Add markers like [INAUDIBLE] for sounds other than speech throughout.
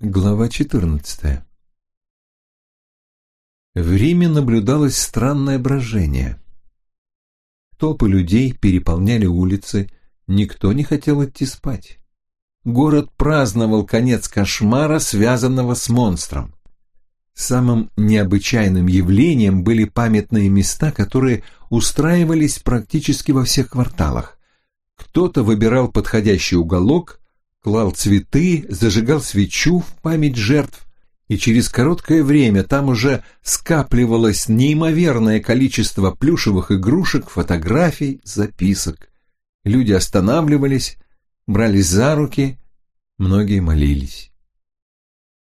Глава 14 В Риме наблюдалось странное брожение. Толпы людей переполняли улицы, никто не хотел идти спать. Город праздновал конец кошмара, связанного с монстром. Самым необычайным явлением были памятные места, которые устраивались практически во всех кварталах. Кто-то выбирал подходящий уголок, клал цветы, зажигал свечу в память жертв, и через короткое время там уже скапливалось неимоверное количество плюшевых игрушек, фотографий, записок. Люди останавливались, брались за руки, многие молились.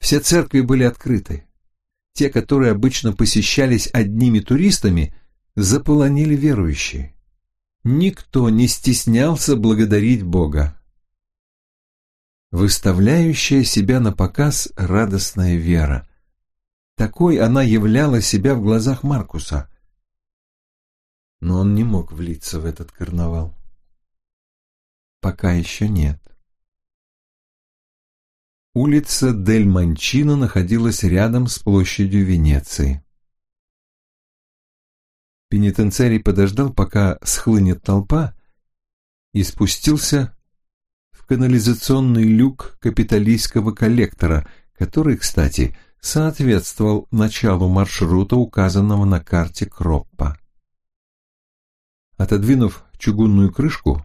Все церкви были открыты. Те, которые обычно посещались одними туристами, заполонили верующие. Никто не стеснялся благодарить Бога выставляющая себя на показ радостная вера. Такой она являла себя в глазах Маркуса. Но он не мог влиться в этот карнавал. Пока еще нет. Улица Дель Манчино находилась рядом с площадью Венеции. Пенитенциарий подождал, пока схлынет толпа, и спустился канализационный люк капиталистского коллектора, который, кстати, соответствовал началу маршрута, указанного на карте Кроппа. Отодвинув чугунную крышку,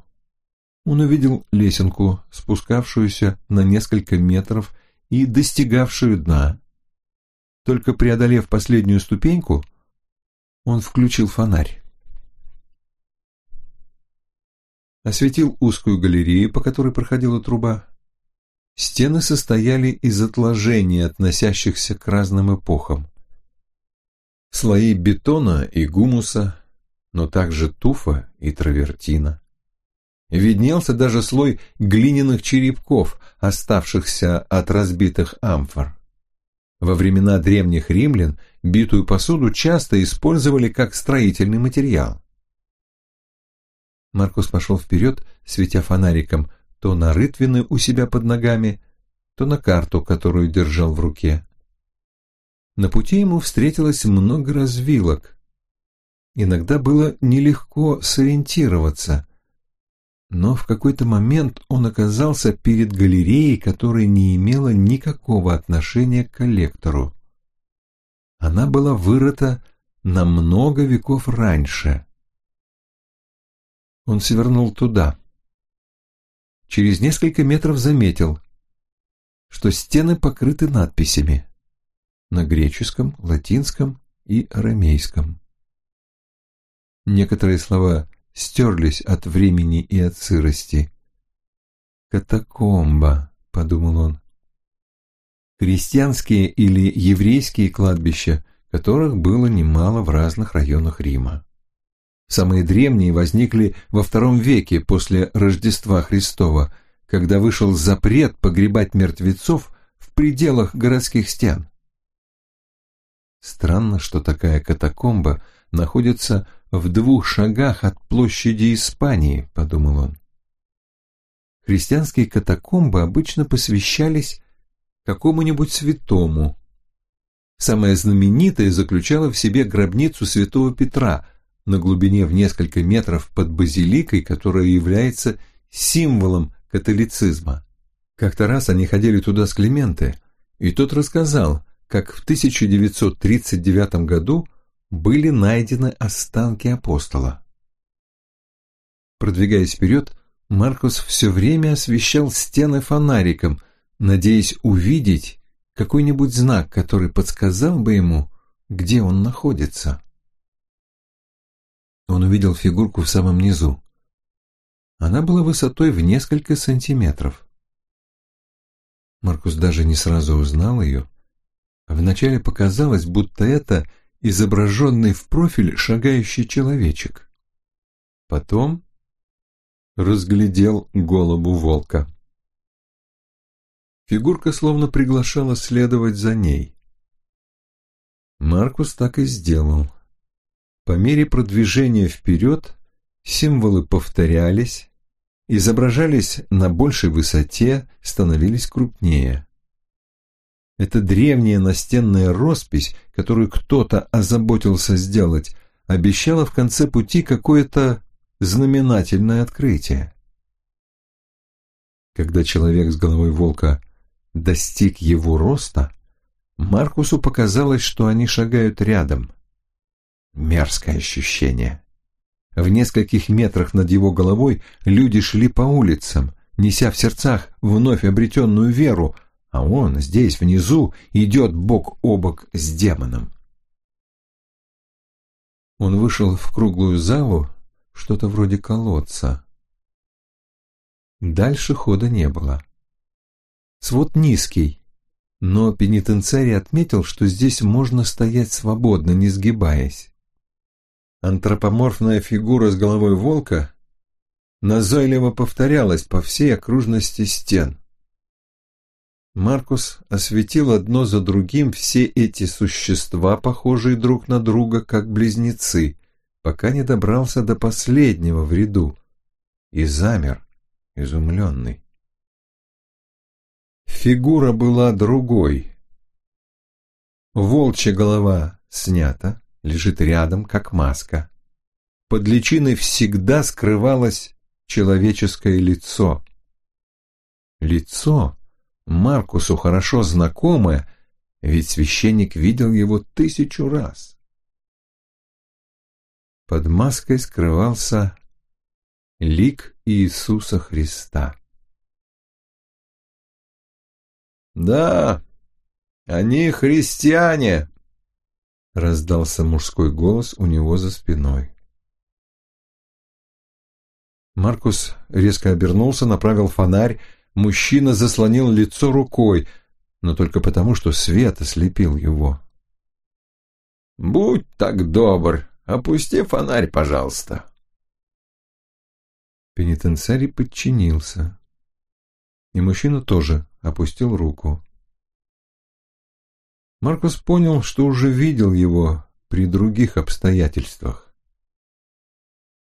он увидел лесенку, спускавшуюся на несколько метров и достигавшую дна. Только преодолев последнюю ступеньку, он включил фонарь. Осветил узкую галерею, по которой проходила труба. Стены состояли из отложений, относящихся к разным эпохам. Слои бетона и гумуса, но также туфа и травертина. Виднелся даже слой глиняных черепков, оставшихся от разбитых амфор. Во времена древних римлян битую посуду часто использовали как строительный материал. Маркус пошел вперед, светя фонариком то на рытвины у себя под ногами, то на карту, которую держал в руке. На пути ему встретилось много развилок. Иногда было нелегко сориентироваться, но в какой-то момент он оказался перед галереей, которая не имела никакого отношения к коллектору. Она была вырыта на много веков раньше. Он свернул туда. Через несколько метров заметил, что стены покрыты надписями на греческом, латинском и арамейском. Некоторые слова стерлись от времени и от сырости. «Катакомба», — подумал он. Крестьянские или еврейские кладбища, которых было немало в разных районах Рима. Самые древние возникли во втором веке после Рождества Христова, когда вышел запрет погребать мертвецов в пределах городских стен. Странно, что такая катакомба находится в двух шагах от площади Испании, подумал он. Христианские катакомбы обычно посвящались какому-нибудь святому. Самая знаменитая заключала в себе гробницу святого Петра, на глубине в несколько метров под базиликой, которая является символом католицизма. Как-то раз они ходили туда с Клименте, и тот рассказал, как в 1939 году были найдены останки апостола. Продвигаясь вперед, Маркус все время освещал стены фонариком, надеясь увидеть какой-нибудь знак, который подсказал бы ему, где он находится. Он увидел фигурку в самом низу. Она была высотой в несколько сантиметров. Маркус даже не сразу узнал ее. Вначале показалось, будто это изображенный в профиль шагающий человечек. Потом разглядел голову волка. Фигурка словно приглашала следовать за ней. Маркус так и сделал. По мере продвижения вперед символы повторялись, изображались на большей высоте, становились крупнее. Эта древняя настенная роспись, которую кто-то озаботился сделать, обещала в конце пути какое-то знаменательное открытие. Когда человек с головой волка достиг его роста, Маркусу показалось, что они шагают рядом. Мерзкое ощущение. В нескольких метрах над его головой люди шли по улицам, неся в сердцах вновь обретенную веру, а он здесь, внизу, идет бок о бок с демоном. Он вышел в круглую залу, что-то вроде колодца. Дальше хода не было. Свод низкий, но пенитенциарий отметил, что здесь можно стоять свободно, не сгибаясь. Антропоморфная фигура с головой волка назойливо повторялась по всей окружности стен. Маркус осветил одно за другим все эти существа, похожие друг на друга, как близнецы, пока не добрался до последнего в ряду и замер, изумленный. Фигура была другой. Волчья голова снята, лежит рядом, как маска. Под личиной всегда скрывалось человеческое лицо. Лицо Маркусу хорошо знакомое, ведь священник видел его тысячу раз. Под маской скрывался лик Иисуса Христа. «Да, они христиане!» — раздался мужской голос у него за спиной. Маркус резко обернулся, направил фонарь. Мужчина заслонил лицо рукой, но только потому, что свет ослепил его. «Будь так добр, опусти фонарь, пожалуйста». Пенитенциарий подчинился, и мужчина тоже опустил руку. Маркус понял, что уже видел его при других обстоятельствах.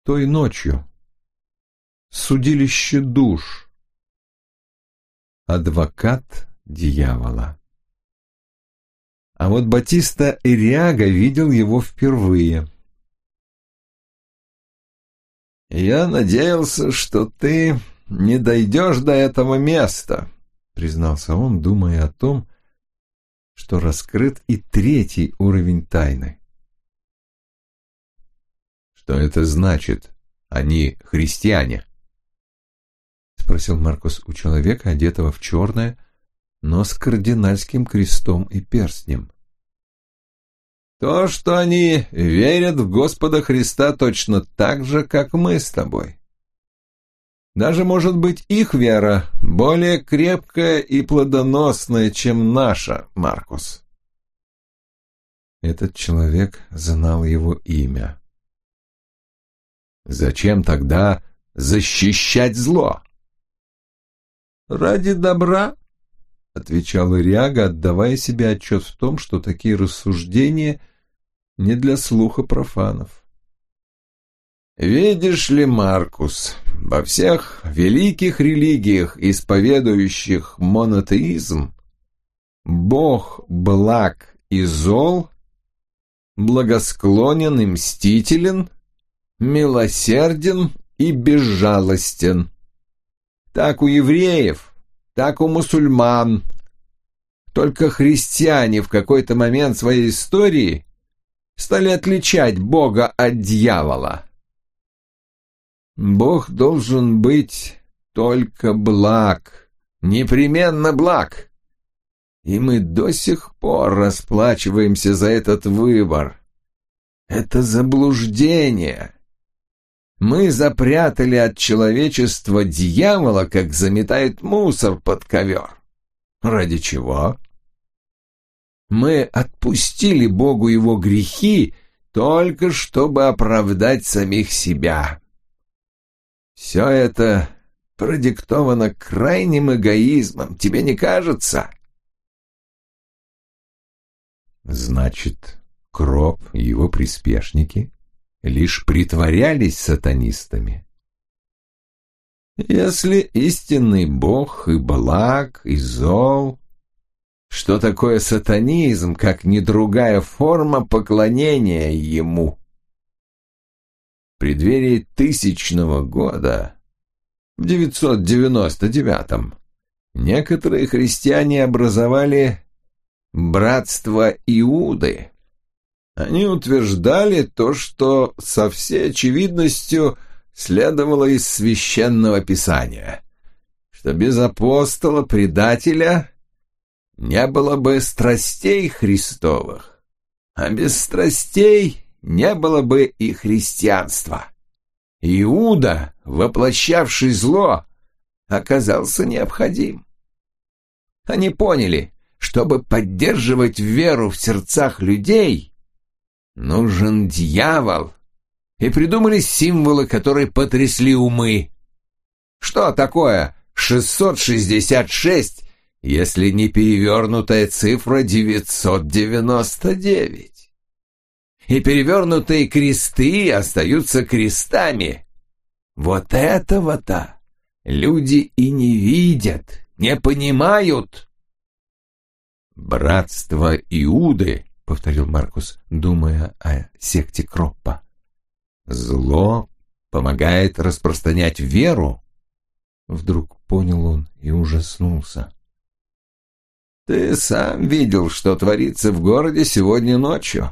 Той ночью. Судилище душ. Адвокат дьявола. А вот Батиста Ириага видел его впервые. «Я надеялся, что ты не дойдешь до этого места», — признался он, думая о том, что раскрыт и третий уровень тайны. «Что это значит? Они христиане?» Спросил Маркус у человека, одетого в черное, но с кардинальским крестом и перстнем. «То, что они верят в Господа Христа точно так же, как мы с тобой. Даже, может быть, их вера более крепкая и плодоносная, чем наша, Маркус. Этот человек знал его имя. Зачем тогда защищать зло? Ради добра, отвечал Ириага, отдавая себе отчет в том, что такие рассуждения не для слуха профанов. Видишь ли, Маркус, во всех великих религиях, исповедующих монотеизм, Бог благ и зол, благосклонен и мстителен, милосерден и безжалостен. Так у евреев, так у мусульман. Только христиане в какой-то момент своей истории стали отличать Бога от дьявола. Бог должен быть только благ, непременно благ. И мы до сих пор расплачиваемся за этот выбор. Это заблуждение. Мы запрятали от человечества дьявола, как заметает мусор под ковер. Ради чего? Мы отпустили Богу его грехи только чтобы оправдать самих себя. Все это продиктовано крайним эгоизмом, тебе не кажется? Значит, Кроп и его приспешники лишь притворялись сатанистами. Если истинный Бог и благ, и зол, что такое сатанизм, как не другая форма поклонения ему. Преддверии тысячного года, в 999-м, некоторые христиане образовали братство Иуды. Они утверждали то, что со всей очевидностью следовало из священного писания, что без апостола-предателя не было бы страстей Христовых, а без страстей не было бы и христианства. Иуда, воплощавший зло, оказался необходим. Они поняли, чтобы поддерживать веру в сердцах людей, нужен дьявол, и придумали символы, которые потрясли умы. Что такое 666 если не перевернутая цифра 999. И перевернутые кресты остаются крестами. Вот этого-то люди и не видят, не понимают. «Братство Иуды», — повторил Маркус, думая о секте Кроппа. «Зло помогает распространять веру?» Вдруг понял он и ужаснулся. Ты сам видел, что творится в городе сегодня ночью.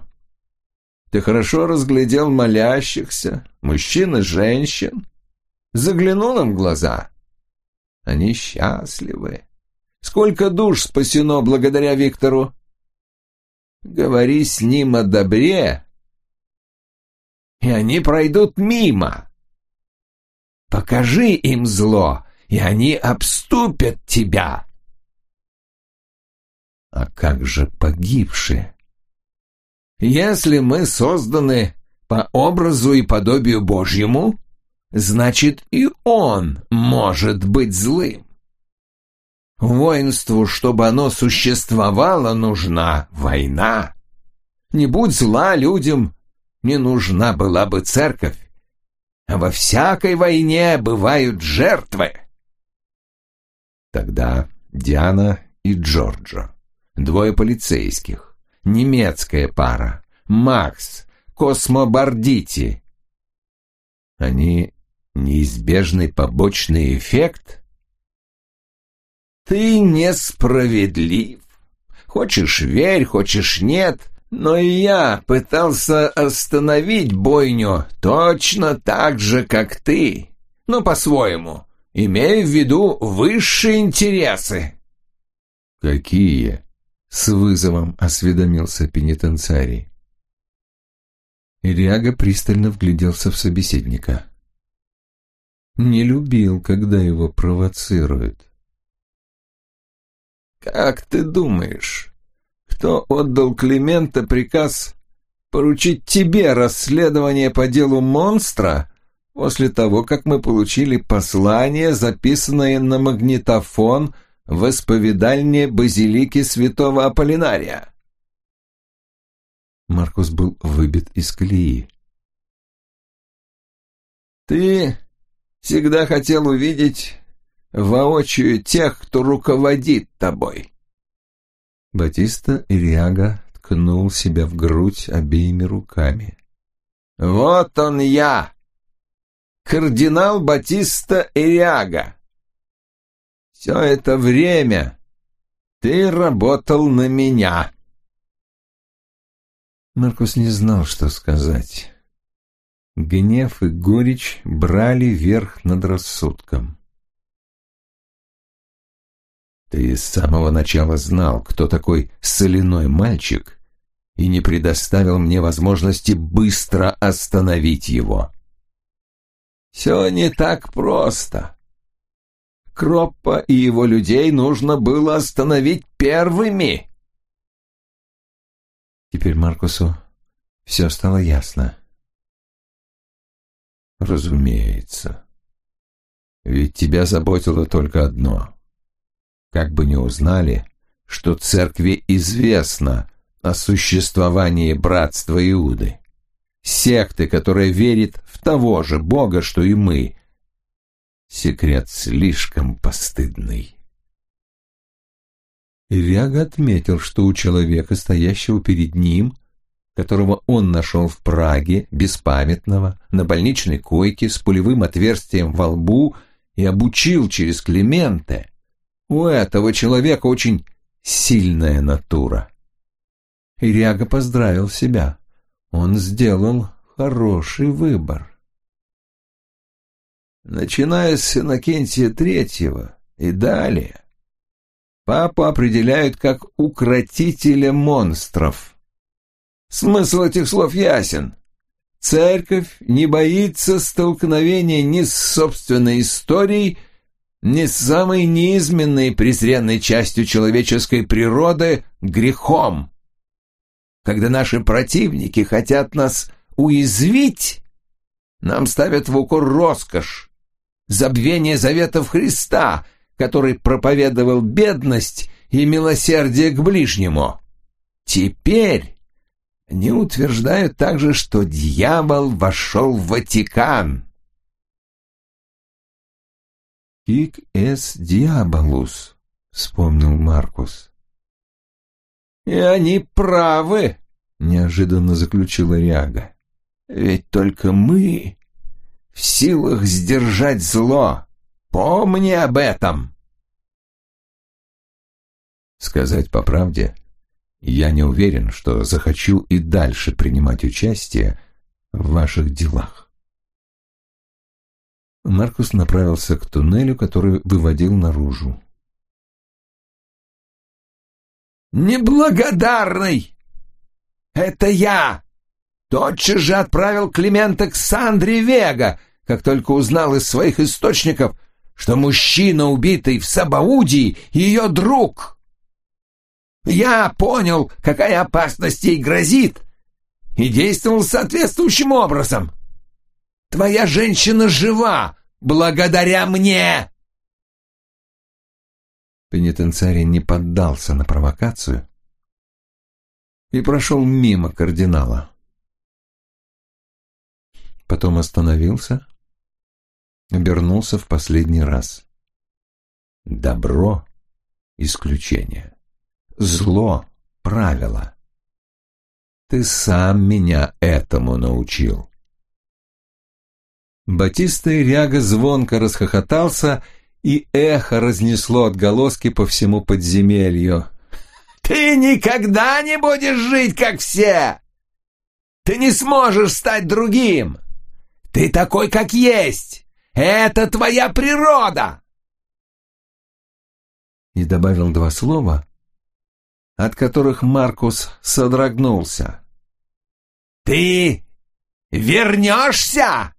Ты хорошо разглядел молящихся, мужчин и женщин. Заглянул им в глаза. Они счастливы. Сколько душ спасено благодаря Виктору? Говори с ним о добре, и они пройдут мимо. Покажи им зло, и они обступят тебя. А как же погибшие? Если мы созданы по образу и подобию Божьему, значит и он может быть злым. Воинству, чтобы оно существовало, нужна война. Не будь зла людям, не нужна была бы церковь. А во всякой войне бывают жертвы. Тогда Диана и Джорджо двое полицейских, немецкая пара, Макс, Космобордити. Они неизбежный побочный эффект? Ты несправедлив. Хочешь верь, хочешь нет, но и я пытался остановить бойню точно так же, как ты, но по-своему, имея в виду высшие интересы. Какие? — с вызовом осведомился пенитенциарий. Ириага пристально вгляделся в собеседника. Не любил, когда его провоцируют. «Как ты думаешь, кто отдал Климента приказ поручить тебе расследование по делу монстра после того, как мы получили послание, записанное на магнитофон — в исповедальне базилики святого Аполлинария. Маркус был выбит из колеи. «Ты всегда хотел увидеть воочию тех, кто руководит тобой». Батиста Ириага ткнул себя в грудь обеими руками. «Вот он я! Кардинал Батиста Ириага!» Все это время ты работал на меня. Маркус не знал, что сказать. Гнев и горечь брали верх над рассудком. Ты с самого начала знал, кто такой соляной мальчик, и не предоставил мне возможности быстро остановить его. Все не так просто. Кроппа и его людей нужно было остановить первыми. Теперь Маркусу все стало ясно. Разумеется. Ведь тебя заботило только одно. Как бы не узнали, что церкви известно о существовании братства Иуды. Секты, которая верит в того же Бога, что и мы, Секрет слишком постыдный. Иряга отметил, что у человека, стоящего перед ним, которого он нашел в Праге, беспамятного, на больничной койке с пулевым отверстием во лбу и обучил через Клименте, у этого человека очень сильная натура. Иряга поздравил себя. Он сделал хороший выбор. Начиная с Иннокентия Третьего и далее, папу определяют как укротителя монстров. Смысл этих слов ясен. Церковь не боится столкновения ни с собственной историей, ни с самой неизменной презренной частью человеческой природы — грехом. Когда наши противники хотят нас уязвить, нам ставят в укор роскошь, забвение заветов Христа, который проповедовал бедность и милосердие к ближнему. Теперь они утверждают также, что дьявол вошел в Ватикан. «Кик эс диаболус», — вспомнил Маркус. «И они правы», — неожиданно заключила Ряга. «Ведь только мы в силах сдержать зло. Помни об этом!» Сказать по правде, я не уверен, что захочу и дальше принимать участие в ваших делах. Маркус направился к туннелю, который выводил наружу. «Неблагодарный! Это я! Тотчас же отправил Климента к Сандре Вега, как только узнал из своих источников, что мужчина, убитый в Сабаудии, ее друг. Я понял, какая опасность ей грозит, и действовал соответствующим образом. Твоя женщина жива, благодаря мне!» Пенитенциарий не поддался на провокацию и прошел мимо кардинала. Потом остановился, обернулся в последний раз. Добро — исключение. Зло — правило. Ты сам меня этому научил. Батиста и Ряга звонко расхохотался, и эхо разнесло отголоски по всему подземелью. [LAUGHS] «Ты никогда не будешь жить, как все! Ты не сможешь стать другим! Ты такой, как есть! Это твоя природа!» И добавил два слова, от которых Маркус содрогнулся. «Ты вернешься?»